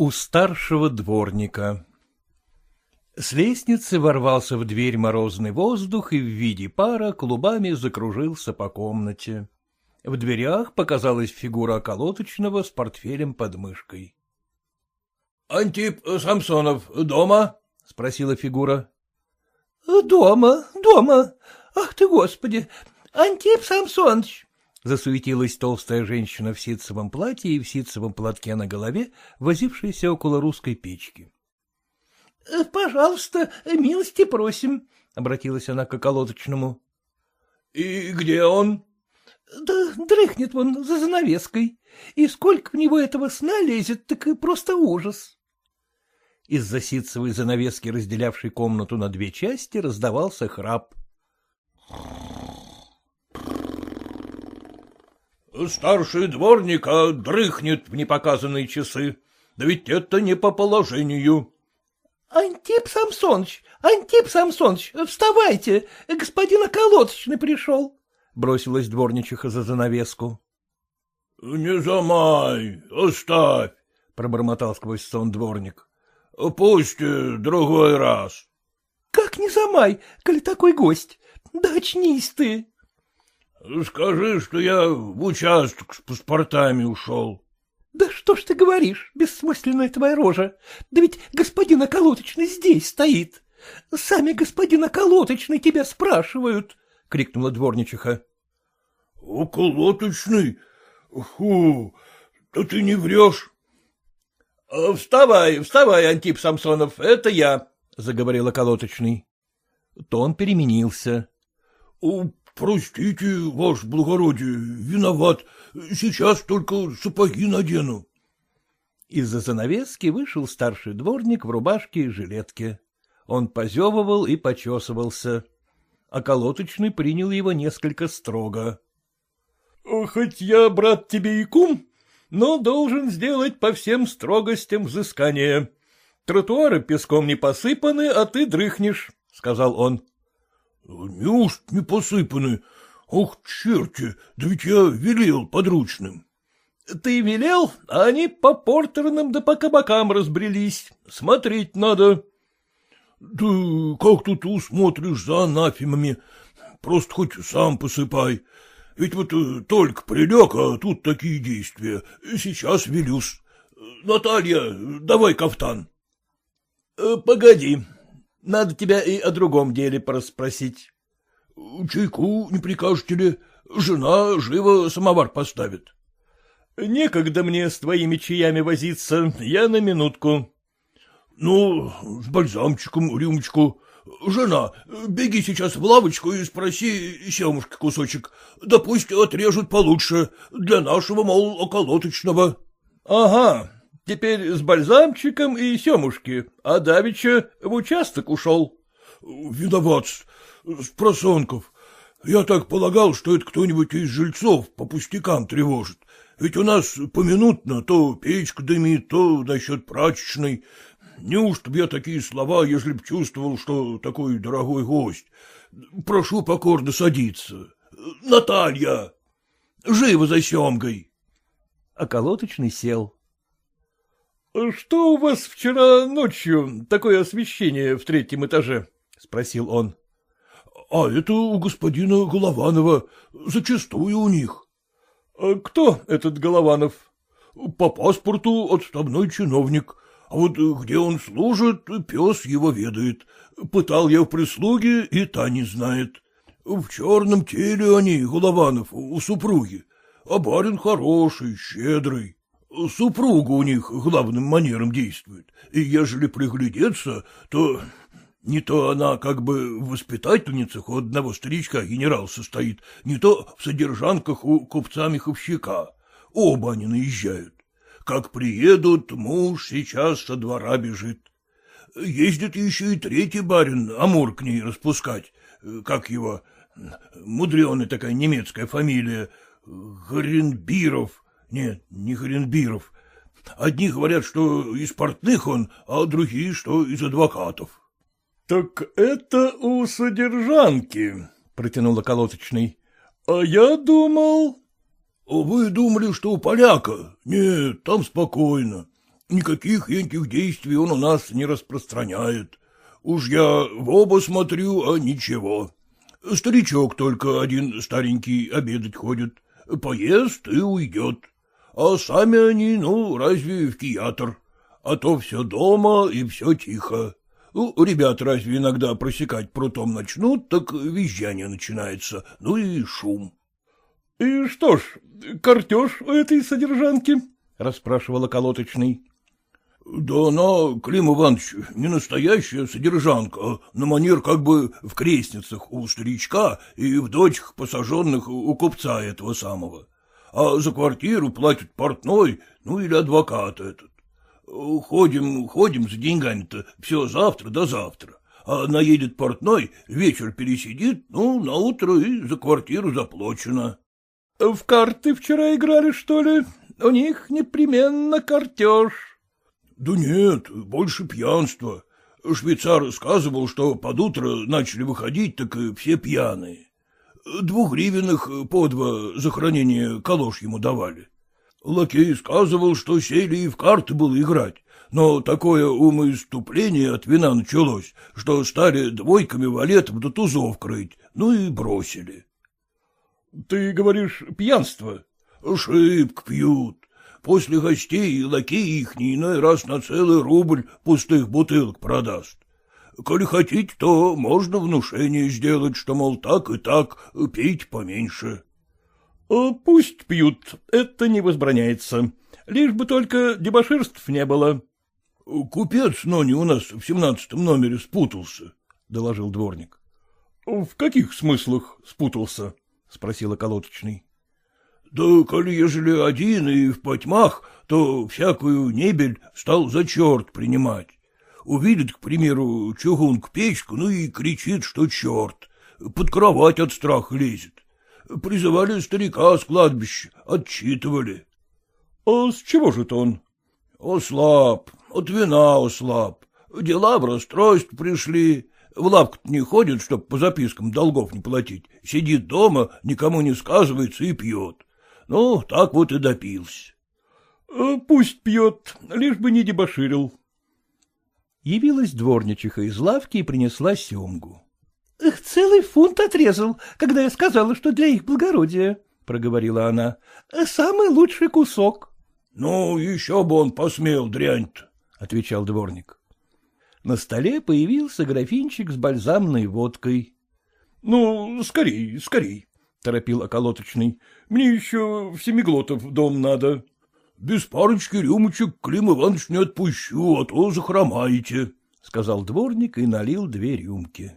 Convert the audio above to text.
У старшего дворника С лестницы ворвался в дверь морозный воздух и в виде пара клубами закружился по комнате. В дверях показалась фигура околоточного с портфелем под мышкой. — Антип Самсонов дома? — спросила фигура. — Дома, дома. Ах ты, господи! Антип Самсонович! Засуетилась толстая женщина в ситцевом платье и в ситцевом платке на голове, возившаяся около русской печки. «Э, — Пожалуйста, милости просим, — обратилась она к околоточному. — И где он? — Да дрыхнет он за занавеской. И сколько в него этого сна лезет, так просто ужас. Из-за ситцевой занавески, разделявшей комнату на две части, раздавался храп. Старший дворник а дрыхнет в непоказанные часы. Да ведь это не по положению. — Антип Самсоныч, Антип Самсоныч, вставайте, господин околоточный пришел, — бросилась дворничиха за занавеску. — Не замай, оставь, — пробормотал сквозь сон дворник. — Пусть э, другой раз. — Как не замай, коли такой гость? Да очнись ты. — Скажи, что я в участок с паспортами ушел. — Да что ж ты говоришь, бессмысленная твоя рожа? Да ведь господин околоточный здесь стоит. Сами господин околоточный тебя спрашивают, — крикнула дворничиха. — Околоточный? Фу, да ты не врешь. — Вставай, вставай, Антип Самсонов, это я, — заговорил околоточный. Тон переменился. Простите, ваше благородие, виноват. Сейчас только сапоги надену. Из-за занавески вышел старший дворник в рубашке и жилетке. Он позевывал и почесывался. А колоточный принял его несколько строго. — Хоть я, брат, тебе и кум, но должен сделать по всем строгостям взыскания. Тротуары песком не посыпаны, а ты дрыхнешь, — сказал он. — Неужто не посыпаны? Ох, черти, да ведь я велел подручным. — Ты велел, а они по портерным да по кабакам разбрелись. Смотреть надо. — Да как тут усмотришь за анафемами? Просто хоть сам посыпай. Ведь вот э, только прилег, а тут такие действия. Сейчас велюсь. Наталья, давай кафтан. Э, — Погоди, надо тебя и о другом деле порасспросить. — Чайку не прикажете ли? Жена живо самовар поставит. — Некогда мне с твоими чаями возиться, я на минутку. — Ну, с бальзамчиком рюмочку. Жена, беги сейчас в лавочку и спроси семушки кусочек. Да пусть отрежут получше, для нашего, мол, околоточного. — Ага, Теперь с бальзамчиком и семушки, а давеча в участок ушел. — Виноват, с просонков. Я так полагал, что это кто-нибудь из жильцов по пустякам тревожит. Ведь у нас поминутно то печка дымит, то насчет прачечной. Неужто б я такие слова, если б чувствовал, что такой дорогой гость? Прошу покорно садиться. Наталья! Живо за семгой! Околоточный сел. — Что у вас вчера ночью такое освещение в третьем этаже? — спросил он. — А это у господина Голованова, зачастую у них. А — Кто этот Голованов? — По паспорту отставной чиновник, а вот где он служит, пес его ведает. Пытал я в прислуге, и та не знает. В черном теле они, Голованов, у супруги, а барин хороший, щедрый. Супруга у них главным манером действует, и ежели приглядеться, то не то она как бы в воспитательницах у одного старичка генерал состоит, не то в содержанках у купца-меховщика. Оба они наезжают. Как приедут, муж сейчас со двора бежит. Ездит еще и третий барин, Амур к ней распускать. Как его? Мудреная такая немецкая фамилия. Гринбиров. Нет, не Хренбиров. Одни говорят, что из портных он, а другие, что из адвокатов. — Так это у содержанки, — протянул околоточный. — А я думал... — Вы думали, что у поляка? Нет, там спокойно. никаких этих действий он у нас не распространяет. Уж я в оба смотрю, а ничего. Старичок только один старенький обедать ходит, поест и уйдет. А сами они, ну, разве в театр, а то все дома и все тихо. Ну, ребят разве иногда просекать прутом начнут, так визжание начинается, ну и шум. — И что ж, картеж у этой содержанки? — расспрашивала колоточный. — Да она, Клим Иванович, не настоящая содержанка, а на манер как бы в крестницах у старичка и в дочках посаженных у купца этого самого. А за квартиру платит портной, ну или адвокат этот. Ходим, ходим за деньгами-то все завтра до завтра. А наедет портной, вечер пересидит, ну, на утро и за квартиру заплачено. — В карты вчера играли, что ли? У них непременно картеж. — Да нет, больше пьянство. Швейцар сказывал, что под утро начали выходить, так и все пьяные. Двух гривенных по два за хранение калош ему давали. Лакей сказывал, что сели и в карты было играть, но такое умоиступление от вина началось, что стали двойками валетов до тузов крыть, ну и бросили. — Ты говоришь, пьянство? — Шибко пьют. После гостей лакей их не иной раз на целый рубль пустых бутылок продаст. Коли хотите, то можно внушение сделать, что, мол, так и так, пить поменьше. — Пусть пьют, это не возбраняется. Лишь бы только дебоширств не было. — Купец, но не у нас в семнадцатом номере спутался, — доложил дворник. — В каких смыслах спутался? — спросил околоточный. — Да коли ежели один и в потьмах, то всякую небель стал за черт принимать. Увидит, к примеру, чугунку-печку, ну и кричит, что черт. Под кровать от страха лезет. Призывали старика с кладбища, отчитывали. — А с чего же это он? — Ослаб, от вина ослаб. Дела в расстройство пришли, в лавку не ходит, чтоб по запискам долгов не платить. Сидит дома, никому не сказывается и пьет. Ну, так вот и допился. — Пусть пьет, лишь бы не дебоширил. Явилась дворничиха из лавки и принесла семгу. — Целый фунт отрезал, когда я сказала, что для их благородия, — проговорила она. — Самый лучший кусок. — Ну, еще бы он посмел, дрянь-то, — отвечал дворник. На столе появился графинчик с бальзамной водкой. — Ну, скорей, скорей, — торопил околоточный. — Мне еще в Семиглотов дом надо. — Без парочки рюмочек Клим Иванович не отпущу, а то захромаете, — сказал дворник и налил две рюмки.